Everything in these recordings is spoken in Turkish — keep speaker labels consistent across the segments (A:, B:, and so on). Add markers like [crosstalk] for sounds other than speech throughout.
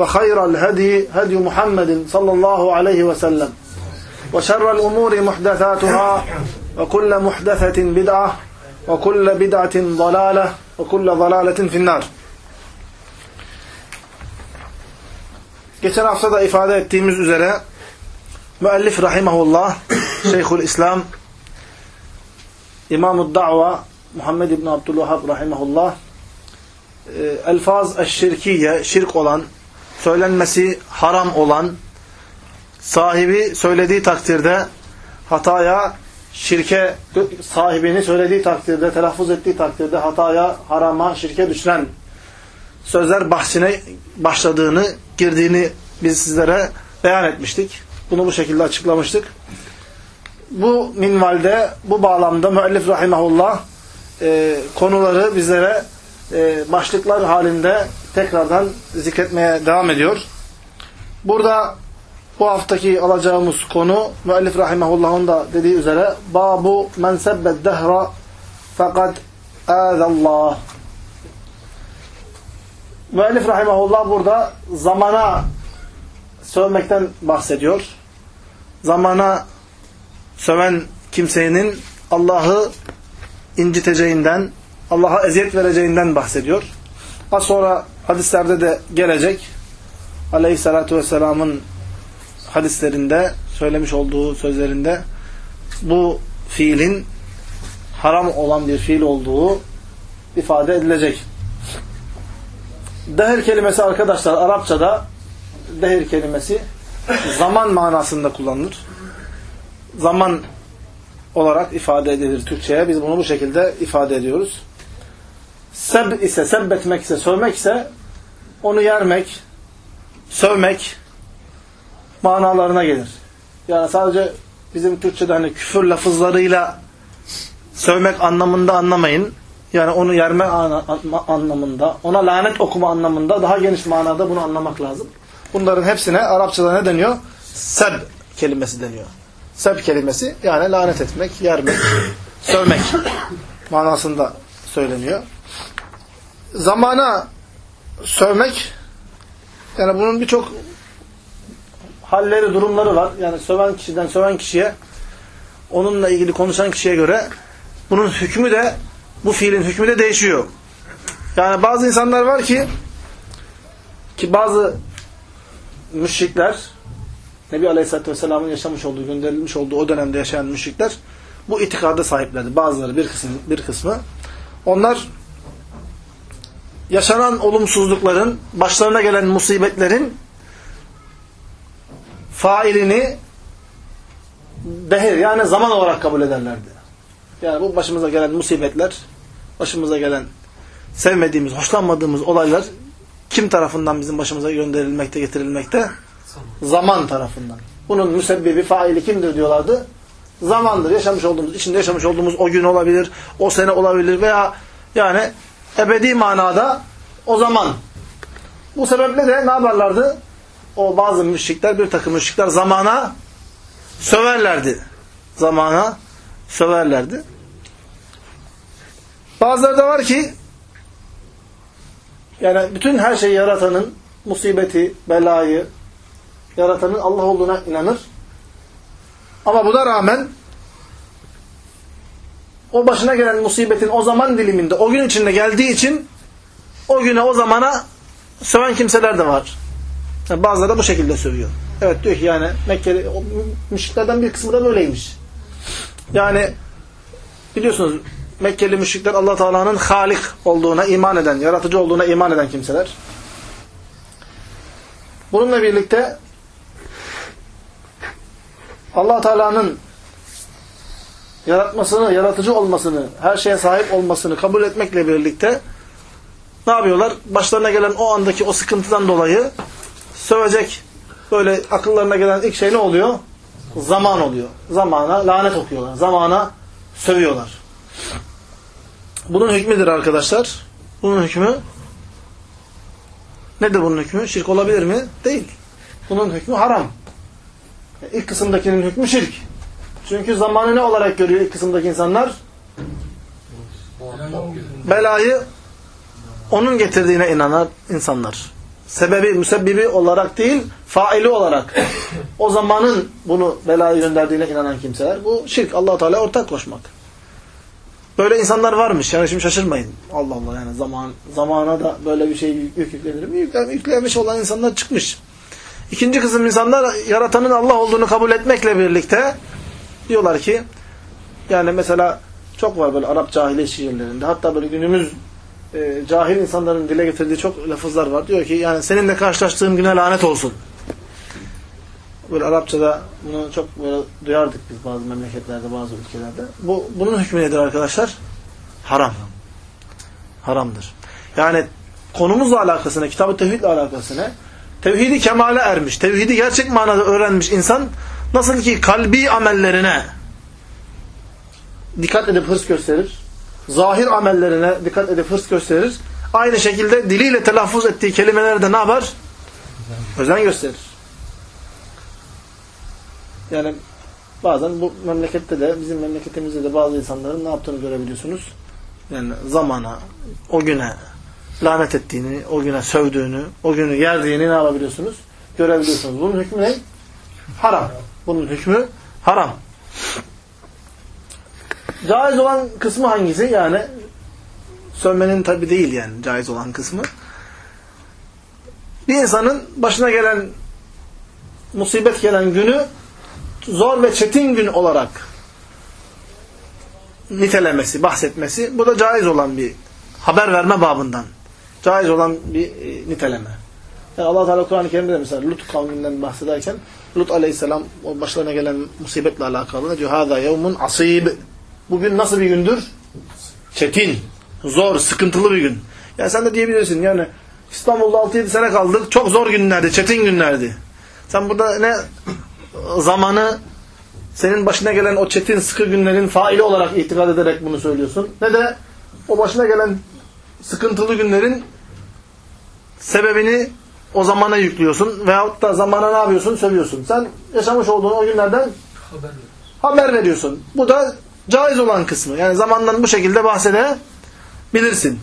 A: وخير الهدي هدي محمد صلى الله عليه وسلم وشر الأمور محدثاتها وكل محدثة بدعة وكل بدعة ضلالة وكل ضلالة في النار Geçen hafta da ifade ettiğimiz üzere müellif rahimahullah Şeyhül İslam İmam-ı Da'va Muhammed İbn Abdülvahhab rahimahullah elfaz eşşirkiye şirk olan söylenmesi haram olan sahibi söylediği takdirde hataya şirke sahibini söylediği takdirde telaffuz ettiği takdirde hataya harama şirke düşüren sözler bahsine başladığını girdiğini biz sizlere beyan etmiştik. Bunu bu şekilde açıklamıştık. Bu minvalde, bu bağlamda müellif rahimahullah e, konuları bizlere e, başlıklar halinde tekrardan zikretmeye devam ediyor. Burada bu haftaki alacağımız konu müellif rahimahullah'ın da dediği üzere babu men sebbed dehra fakat âzallah Müellif rahimahullah burada zamana sövmekten bahsediyor. Zamana söven kimsenin Allah'ı inciteceğinden, Allah'a eziyet vereceğinden bahsediyor. Az sonra hadislerde de gelecek. Aleyhissalatu vesselamın hadislerinde, söylemiş olduğu sözlerinde bu fiilin haram olan bir fiil olduğu ifade edilecek. Dehir kelimesi arkadaşlar Arapçada dehir kelimesi zaman manasında kullanılır. Zaman olarak ifade edilir Türkçe'ye. Biz bunu bu şekilde ifade ediyoruz. Seb ise, sebbetmek ise, sövmek ise onu yermek, sövmek manalarına gelir. Yani sadece bizim Türkçe'de hani küfür lafızlarıyla sövmek anlamında anlamayın. Yani onu yerme anlamında, ona lanet okuma anlamında daha geniş manada bunu anlamak lazım. Bunların hepsine Arapçada ne deniyor? Seb kelimesi deniyor. Seb kelimesi yani lanet etmek, yermek, [coughs] sövmek manasında söyleniyor. Zamana sövmek yani bunun birçok halleri, durumları var. Yani söven kişiden söven kişiye onunla ilgili konuşan kişiye göre bunun hükmü de bu fiilin hükmü de değişiyor. Yani bazı insanlar var ki ki bazı müşrikler Nebi Aleyhisselatü Vesselam'ın yaşamış olduğu, gönderilmiş olduğu o dönemde yaşayan müşrikler bu itikada sahiplerdi. Bazıları bir kısmı, bir kısmı. Onlar yaşanan olumsuzlukların, başlarına gelen musibetlerin failini dehir yani zaman olarak kabul ederlerdi. Yani bu başımıza gelen musibetler, başımıza gelen sevmediğimiz, hoşlanmadığımız olaylar kim tarafından bizim başımıza gönderilmekte, getirilmekte? Zaman tarafından. Bunun müsebbibi, faili kimdir diyorlardı? Zamandır. Yaşamış olduğumuz, içinde yaşamış olduğumuz o gün olabilir, o sene olabilir veya yani ebedi manada o zaman. Bu sebeple de ne yaparlardı? O bazı müşrikler, bir takım müşrikler zamana söverlerdi. Zamana söverlerdi. Bazıları da var ki yani bütün her şeyi yaratanın musibeti, belayı yaratanın Allah olduğuna inanır. Ama buna rağmen o başına gelen musibetin o zaman diliminde, o gün içinde geldiği için o güne, o zamana söven kimseler de var. Yani bazıları da bu şekilde sövüyor. Evet diyor ki yani Mekkeli müşriklerden bir kısmı da böyleymiş. Yani biliyorsunuz Mekkeli müşrikler Allah Teala'nın Halik olduğuna iman eden, yaratıcı olduğuna iman eden kimseler. Bununla birlikte Allah Teala'nın yaratmasını, yaratıcı olmasını, her şeye sahip olmasını kabul etmekle birlikte ne yapıyorlar? Başlarına gelen o andaki o sıkıntıdan dolayı sövecek böyle akıllarına gelen ilk şey ne oluyor? Zaman oluyor. Zamana lanet okuyorlar. Zamana sövüyorlar. Bunun hükmüdür arkadaşlar. Bunun hükmü nedir bunun hükmü? Şirk olabilir mi? Değil. Bunun hükmü haram. İlk kısımdakinin hükmü şirk. Çünkü zamanı ne olarak görüyor kısımdaki insanlar? Belayı onun getirdiğine inanan insanlar. Sebebi, müsebbibi olarak değil, faili olarak. O zamanın bunu belayı gönderdiğine inanan kimseler. Bu şirk. allah Teala ortak koşmak. Böyle insanlar varmış. Yani şimdi şaşırmayın. Allah Allah yani zaman zamana da böyle bir şey yük yüklenir mi? Yüklen, yüklemiş olan insanlar çıkmış. İkinci kısım insanlar yaratanın Allah olduğunu kabul etmekle birlikte diyorlar ki yani mesela çok var böyle Arap cahiliye şiirlerinde. Hatta böyle günümüz e, cahil insanların dile getirdiği çok lafızlar var. Diyor ki yani seninle karşılaştığım güne lanet olsun. Böyle Arapçada bunu çok böyle duyardık biz bazı memleketlerde, bazı ülkelerde. Bu bunun hükmü nedir arkadaşlar? Haram. Haramdır. Yani konumuzla alakasına, kitabı tevhidle alakasına tevhidi kemale ermiş, tevhidi gerçek manada öğrenmiş insan nasıl ki kalbi amellerine dikkat edip hırs gösterir, zahir amellerine dikkat edip hırs gösterir, aynı şekilde diliyle telaffuz ettiği kelimelerde ne yapar? Özen gösterir. Yani bazen bu memlekette de, bizim memleketimizde de bazı insanların ne yaptığını görebiliyorsunuz. Yani zamana, o güne lanet ettiğini, o güne sövdüğünü, o günü yerdiğini ne yapabiliyorsunuz? Görebiliyorsunuz. Bunun hükmü ne? Haram. Bunun hükmü haram. Caiz olan kısmı hangisi? Yani sövmenin tabi değil yani caiz olan kısmı. Bir insanın başına gelen musibet gelen günü zor ve çetin gün olarak nitelemesi, bahsetmesi bu da caiz olan bir haber verme babından. Caiz olan bir e, niteleme. Yani Allah Teala Kur'an-ı Kerim'de de mesela Lut kavminden bahsederken Lut Aleyhisselam o başlarına gelen musibetle alakalı ne diyor? Hâzâ yevmun asîb. Bugün nasıl bir gündür? Çetin, zor, sıkıntılı bir gün. Yani sen de diyebilirsin yani İstanbul'da 6-7 sene kaldık. Çok zor günlerdi, çetin günlerdi. Sen burada ne zamanı senin başına gelen o çetin sıkı günlerin faili olarak itikad ederek bunu söylüyorsun. Ne de o başına gelen sıkıntılı günlerin sebebini o zamana yüklüyorsun. Veyahut da zamana ne yapıyorsun? Sövüyorsun. Sen yaşamış olduğun o günlerden haber, haber veriyorsun. Bu da caiz olan kısmı. Yani zamandan bu şekilde bahsedebilirsin.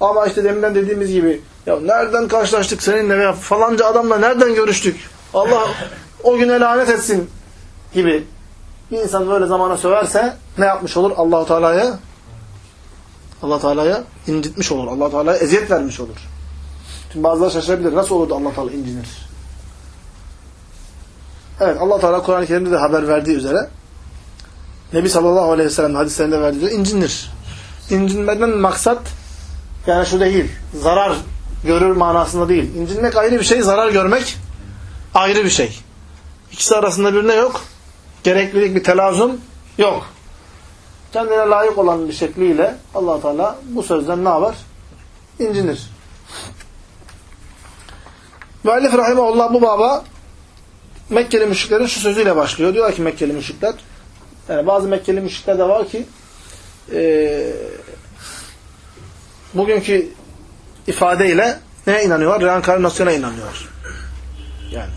A: Ama işte deminden dediğimiz gibi ya nereden karşılaştık seninle veya falanca adamla nereden görüştük? Allah o güne lanet etsin gibi bir insan böyle zamana söverse ne yapmış olur? Allahu Teala'ya Allah Teala'ya incitmiş olur. Allah Teala'ya eziyet vermiş olur. Şimdi bazıları şaşırabilir. Nasıl olur da Allah Teala incinir? Evet Allah Teala Kur'an-ı Kerim'de de haber verdiği üzere Nebi sallallahu aleyhi ve sellem hadislerinde verdiği üzere incinir. İncinmeden maksat yani şu değil. Zarar görür manasında değil. İncinmek ayrı bir şey, zarar görmek ayrı bir şey. İkisi arasında bir ne yok? Gereklilik bir telazum yok. Kendine layık olan bir şekliyle allah Teala bu sözden ne yapar? İncinir. Müellif Rahimahullah bu baba Mekkeli müşriklerin şu sözüyle başlıyor. Diyor ki Mekkeli müşrikler yani bazı Mekkeli müşrikler de var ki e, bugünkü ifadeyle neye inanıyorlar? Reenkarnasyona inanıyorlar. Yani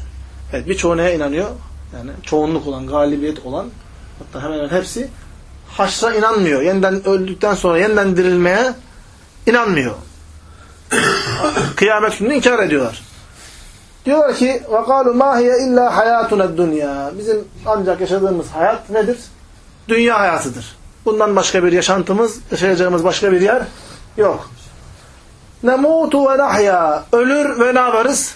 A: evet birçoğu neye inanıyor? Yani çoğunluk olan, galibiyet olan hatta hemen hemen hepsi haşra inanmıyor. Yeniden öldükten sonra yeniden dirilmeye inanmıyor. [coughs] Kıyamet gününü inkar ediyorlar. Diyorlar ki وَقَالُوا مَا هِيَ اِلَّا حَيَاتُنَا dünya. Bizim ancak yaşadığımız hayat nedir? Dünya hayatıdır. Bundan başka bir yaşantımız, yaşayacağımız başka bir yer yok. نَمُوتُ وَنَحْيَا Ölür ve ne yaparız?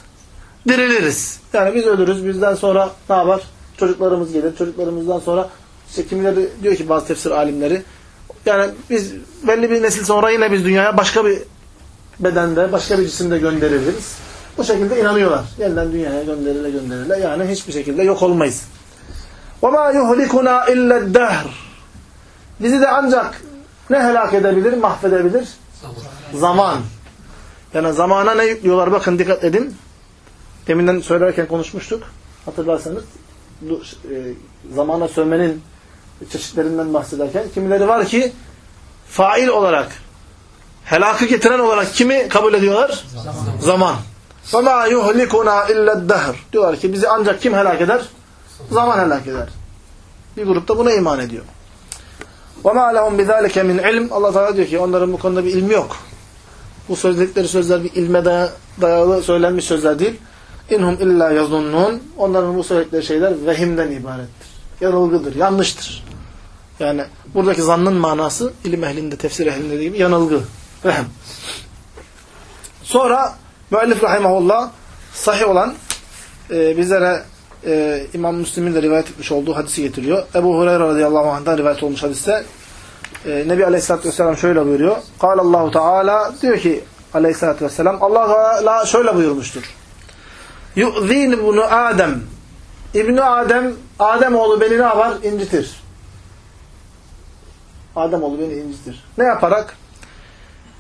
A: diriliriz. Yani biz ölürüz. Bizden sonra ne yapar? Çocuklarımız gelir. Çocuklarımızdan sonra işte kimileri diyor ki bazı tefsir alimleri yani biz belli bir nesil sonra yine biz dünyaya başka bir bedende, başka bir cisimde gönderiliriz. Bu şekilde inanıyorlar. Yeniden dünyaya gönderile gönderile yani hiçbir şekilde yok olmayız. وَمَا يُهْلِكُنَا اِلَّا الدَّهْرِ Bizi de ancak ne helak edebilir, mahvedebilir? Zaman. Yani zamana ne yüklüyorlar? Bakın dikkat edin. Deminden söylerken konuşmuştuk. Hatırlarsanız bu, e, zamana sövmenin çeşitlerinden bahsederken kimileri var ki fail olarak helakı getiren olarak kimi kabul ediyorlar? Zaman. وَمَا يُهْلِكُنَا اِلَّا الدَّهْرِ Diyorlar ki bizi ancak kim helak eder? Zaman helak eder. Bir grupta buna iman ediyor. وَمَا لَهُمْ بِذَٰلِكَ مِنْ ilm Allah Teala diyor ki onların bu konuda bir ilmi yok. Bu söyledikleri sözler bir ilme dayalı söylenmiş sözler değil. İnhum illa yazunnun. Onların bu söyledikleri şeyler vehimden ibarettir. Yanılgıdır, yanlıştır. Yani buradaki zannın manası ilim ehlinde, tefsir ehlinde gibi yanılgı, vehem. Sonra müellif rahimahullah sahih olan e, bizlere e, İmam Müslim'in de rivayet etmiş olduğu hadisi getiriyor. Ebu Hureyre radıyallahu anh'dan rivayet olmuş hadiste e, Nebi aleyhissalatü vesselam şöyle buyuruyor. Allahu Teala diyor ki aleyhissalatü vesselam Allah Teala şöyle buyurmuştur. Yu'zin ibnu Adem İbni Adem Adem oğlu beni ne yapar? İncitir. Adem oğlu beni incitir. Ne yaparak?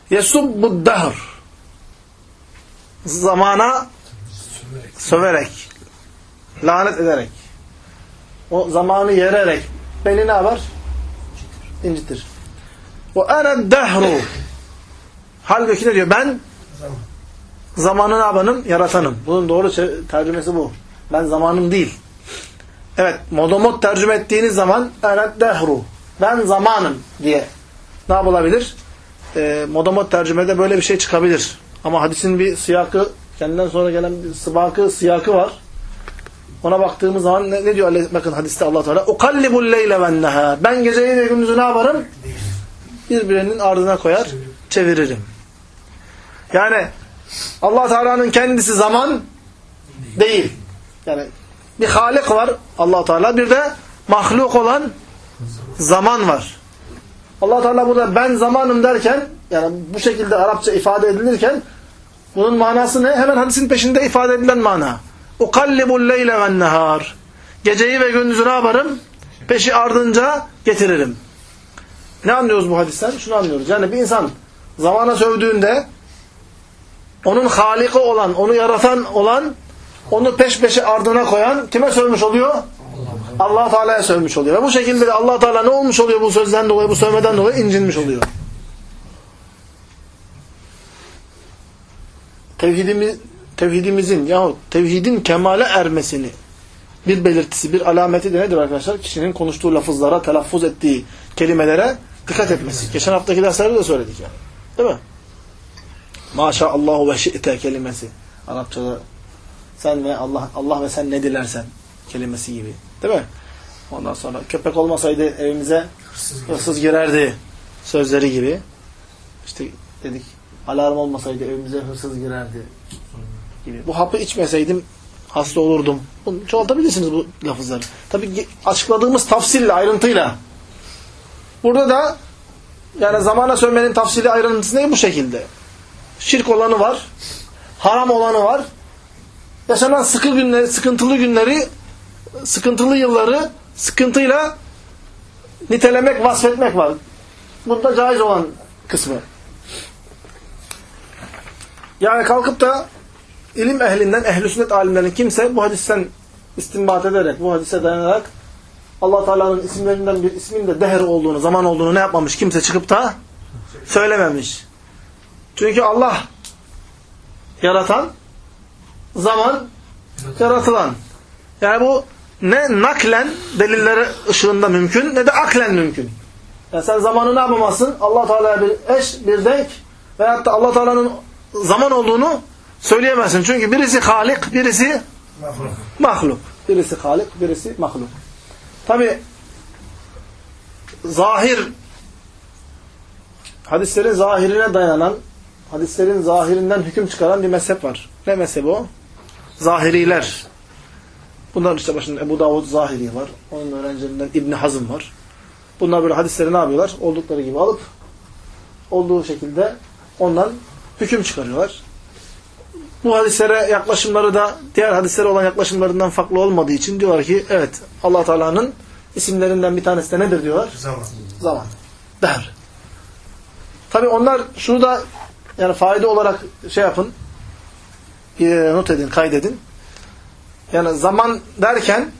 A: Yesubbu dahr zamana söverek, lanet ederek, o zamanı yererek beni ne yapar? İncitir. O ene dehru halbuki ne diyor? Ben zamanın abanım, yaratanım. Bunun doğru tercümesi bu. Ben zamanım değil. Evet, modomot tercüme ettiğiniz zaman ene dehru. Ben zamanım diye ne yapılabilir? E, modomot tercümede böyle bir şey çıkabilir. Ama hadisin bir siyakı, kendinden sonra gelen bir sıbakı, siyakı var. Ona baktığımız zaman ne, ne diyor? Bakın hadiste Allah Teala "Ukallibul leyle ven nehar." Ben geceyi ve gündüzü ne yaparım? Birbirinin ardına koyar, çeviririm. Yani Allah Teala'nın kendisi zaman değil. Yani bir Halik var Allah Teala, bir de mahluk olan zaman var. Allah Teala burada ben zamanım derken yani bu şekilde Arapça ifade edilirken bunun manası ne? Hemen hadisin peşinde ifade edilen mana. Ukallibul leyle ven nehar. Geceyi ve gündüzü ne yaparım? Peşi ardınca getiririm. Ne anlıyoruz bu hadisten? Şunu anlıyoruz. Yani bir insan zamana sövdüğünde onun haliki olan, onu yaratan olan onu peş peşe ardına koyan kime sövmüş oluyor? allah Teala'ya sövmüş oluyor. Ve bu şekilde allah Teala ne olmuş oluyor bu sözden dolayı, bu sövmeden dolayı incinmiş oluyor. Tevhidimiz, tevhidimizin yahut tevhidin kemale ermesini bir belirtisi, bir alameti de nedir arkadaşlar? Kişinin konuştuğu lafızlara, telaffuz ettiği kelimelere dikkat etmesi. Geçen haftaki derslerde de söyledik yani. Değil mi? Maşallahu ve şi'te kelimesi. Arapçada sen ve Allah Allah ve sen ne dilersen kelimesi gibi. Değil mi? Ondan sonra köpek olmasaydı evimize hırsız girerdi sözleri gibi. İşte dedik alarm olmasaydı evimize hırsız girerdi gibi. Bu hapı içmeseydim hasta olurdum. Bunu çoğaltabilirsiniz bu lafızları. Tabi açıkladığımız tafsille, ayrıntıyla. Burada da yani zamana sövmenin tafsili ayrıntısı ne bu şekilde? Şirk olanı var, haram olanı var. Yaşanan sıkı günleri, sıkıntılı günleri, sıkıntılı yılları sıkıntıyla nitelemek, vasfetmek var. Bunda caiz olan kısmı. Yani kalkıp da ilim ehlinden, ehl-i sünnet alimlerin kimse bu hadisten istinbat ederek, bu hadise dayanarak allah Teala'nın isimlerinden bir ismin de dehr olduğunu, zaman olduğunu ne yapmamış? Kimse çıkıp da söylememiş. Çünkü Allah yaratan, zaman yaratılan. Yani bu ne naklen delilleri ışığında mümkün ne de aklen mümkün. Yani sen zamanı ne yapamazsın? allah Teala'ya bir eş, bir denk veyahut da allah Teala'nın zaman olduğunu söyleyemezsin. Çünkü birisi halik, birisi mahluk. mahluk. Birisi halik, birisi mahluk. Tabi zahir hadislerin zahirine dayanan hadislerin zahirinden hüküm çıkaran bir mezhep var. Ne mezhebi o? Zahiriler. Bunların işte başında Ebu Davud Zahiri var. Onun öğrencilerinden İbni Hazım var. Bunlar böyle hadisleri ne yapıyorlar? Oldukları gibi alıp olduğu şekilde ondan hüküm çıkarıyorlar. Bu hadislere yaklaşımları da diğer hadislere olan yaklaşımlarından farklı olmadığı için diyorlar ki evet allah Teala'nın isimlerinden bir tanesi de nedir diyorlar?
B: Zaman.
A: Zaman. Der. Tabi onlar şunu da yani fayda olarak şey yapın e, not edin, kaydedin. Yani zaman derken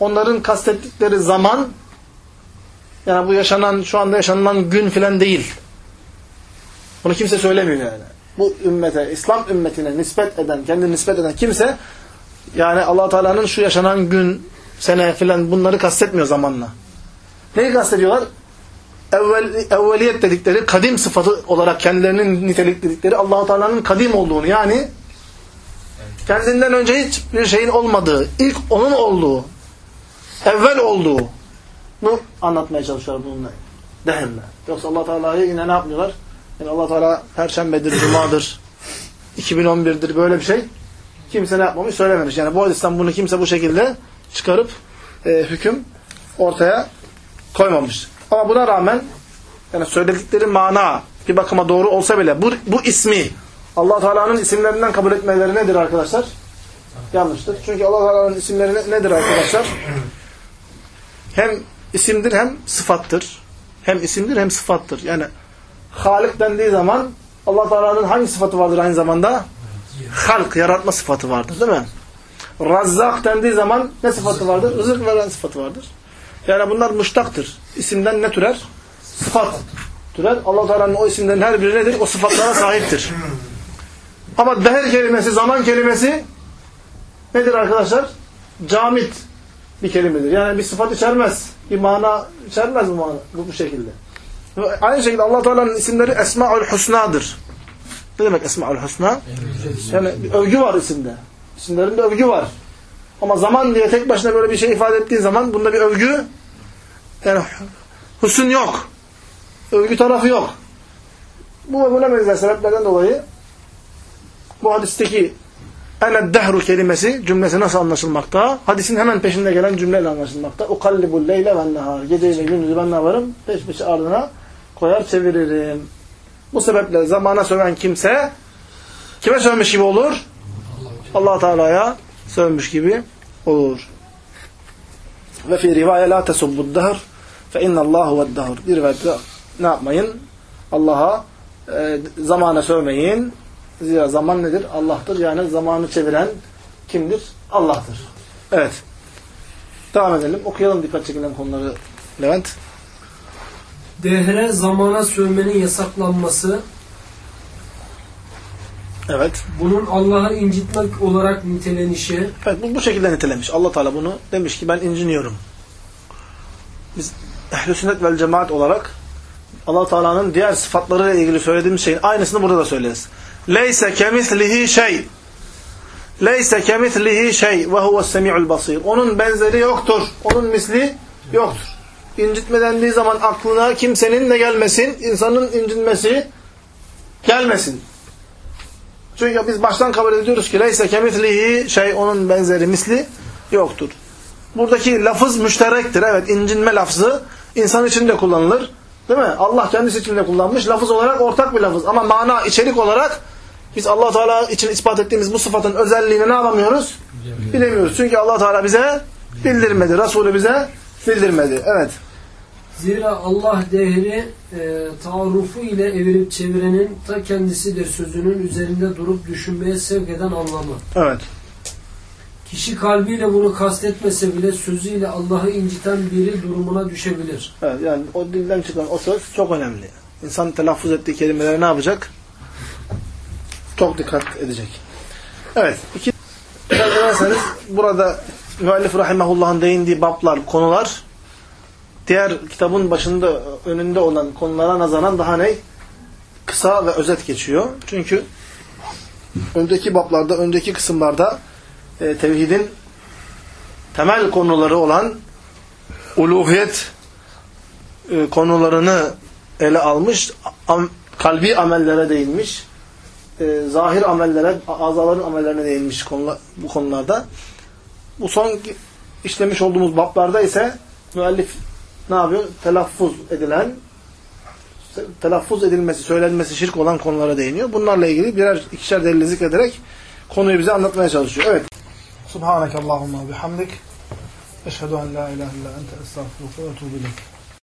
A: onların kastettikleri zaman yani bu yaşanan, şu anda yaşanılan gün filan değil. Bunu kimse söylemiyor yani. Bu ümmete, İslam ümmetine nispet eden, kendini nispet eden kimse yani allah Teala'nın şu yaşanan gün, sene filan bunları kastetmiyor zamanla. Neyi kastediyorlar? Evvel, evveliyet dedikleri, kadim sıfatı olarak kendilerinin nitelikledikleri allah Teala'nın kadim olduğunu yani kendinden önce hiçbir şeyin olmadığı, ilk onun olduğu, evvel olduğu bunu anlatmaya çalışıyorlar bununla. Dehirle. Yoksa allah Teala'yı yine ne yapmıyorlar? Yani allah Teala Perşembedir, Cuma'dır, 2011'dir böyle bir şey kimse ne yapmamış söylememiş. Yani bu hadisten bunu kimse bu şekilde çıkarıp e, hüküm ortaya koymamış. Ama buna rağmen yani söyledikleri mana bir bakıma doğru olsa bile bu, bu ismi allah Teala'nın isimlerinden kabul etmeleri nedir arkadaşlar? Yanlıştır. Çünkü allah Teala'nın isimleri ne- nedir arkadaşlar? Hem isimdir hem sıfattır. Hem isimdir hem sıfattır. Yani Halik dendiği zaman allah Teala'nın hangi sıfatı vardır aynı zamanda? Halk, yaratma sıfatı vardır değil mi? Razzak dendiği zaman ne sıfatı vardır? Rızık veren sıfatı vardır. Yani bunlar müştaktır. İsimden ne türer? Sıfat türer. allah Teala'nın o isimlerin her biri nedir? O sıfatlara sahiptir. Ama deher kelimesi, zaman kelimesi nedir arkadaşlar? Camit bir kelimedir. Yani bir sıfat içermez. Bir mana içermez bu, mana, bu şekilde. Ve Aynı şekilde allah Teala'nın isimleri Esma'ül Husna'dır. Ne demek Esma'ül Husna? Yani övgü var isimde. İsimlerinde övgü var. Ama zaman diye tek başına böyle bir şey ifade ettiği zaman bunda bir övgü yani husn yok. Övgü tarafı yok. Bu ve buna benzer sebeplerden dolayı bu hadisteki ene dehru kelimesi cümlesi nasıl anlaşılmakta? Hadisin hemen peşinde gelen cümleyle anlaşılmakta. Ukallibul leyle ven nehar. Geceyle gündüzü ben ne yaparım? Peş peşe ardına koyar çeviririm. Bu sebeple zamana söven kimse kime sövmüş gibi olur? allah Teala'ya sövmüş gibi olur. Ve fi rivaya la tesubbu'd dahr fe innallahu ve'd dahr. Bir rivayette ne yapmayın? Allah'a e, zamana sövmeyin. Zira zaman nedir? Allah'tır. Yani zamanı çeviren kimdir? Allah'tır. Evet. Devam edelim. Okuyalım dikkat çekilen konuları Levent.
C: Dehre zamana sövmenin yasaklanması,
A: Evet.
C: bunun Allah'ı incitmek olarak nitelenişi,
A: Evet bu, bu şekilde nitelemiş. Allah Teala bunu demiş ki ben inciniyorum. Biz ehl-i sünnet vel cemaat olarak Allah Teala'nın diğer sıfatlarıyla ilgili söylediğimiz şeyin aynısını burada da söyleriz. Leyse kemislihi şey. Leyse kemislihi şey ve huves semi'ul basir. Onun benzeri yoktur. Onun misli yoktur. İncitme dendiği zaman aklına kimsenin de gelmesin, insanın incinmesi gelmesin. Çünkü biz baştan kabul ediyoruz ki leyse kemislihi şey onun benzeri misli yoktur. Buradaki lafız müşterektir. Evet incinme lafzı insan için de kullanılır. Değil mi? Allah kendisi için de kullanmış. Lafız olarak ortak bir lafız. Ama mana, içerik olarak biz allah Teala için ispat ettiğimiz bu sıfatın özelliğini ne yapamıyoruz? Bilemiyoruz. Çünkü allah Teala bize bildirmedi. Resulü bize bildirmedi. Evet.
C: zira Allah dehri e, taarrufu ile evirip çevirenin ta kendisidir sözünün üzerinde durup düşünmeye sevk eden anlamı.
A: Evet.
C: Kişi kalbiyle bunu kastetmese bile sözüyle Allah'ı inciten biri durumuna düşebilir.
A: Evet. Yani o dilden çıkan o söz çok önemli. İnsan telaffuz ettiği kelimeleri ne yapacak? Çok dikkat edecek. Evet. İki, dikkat ederseniz burada müellif rahimahullah'ın değindiği bablar, konular diğer kitabın başında önünde olan konulara nazaran daha ne? Kısa ve özet geçiyor. Çünkü öndeki bablarda, öndeki kısımlarda e, tevhidin temel konuları olan uluhiyet e, konularını ele almış, am, kalbi amellere değinmiş, e, zahir amellere, azaların amellerine değinmiş konular, bu konularda. Bu son işlemiş olduğumuz bablarda ise müellif ne yapıyor? Telaffuz edilen, telaffuz edilmesi, söylenmesi şirk olan konulara değiniyor. Bunlarla ilgili birer ikişer delil zikrederek konuyu bize anlatmaya çalışıyor. Evet. Subhaneke Allahumma bihamdik. Eşhedü en la ilahe illa ente estağfurullah ve etûbü ileyk.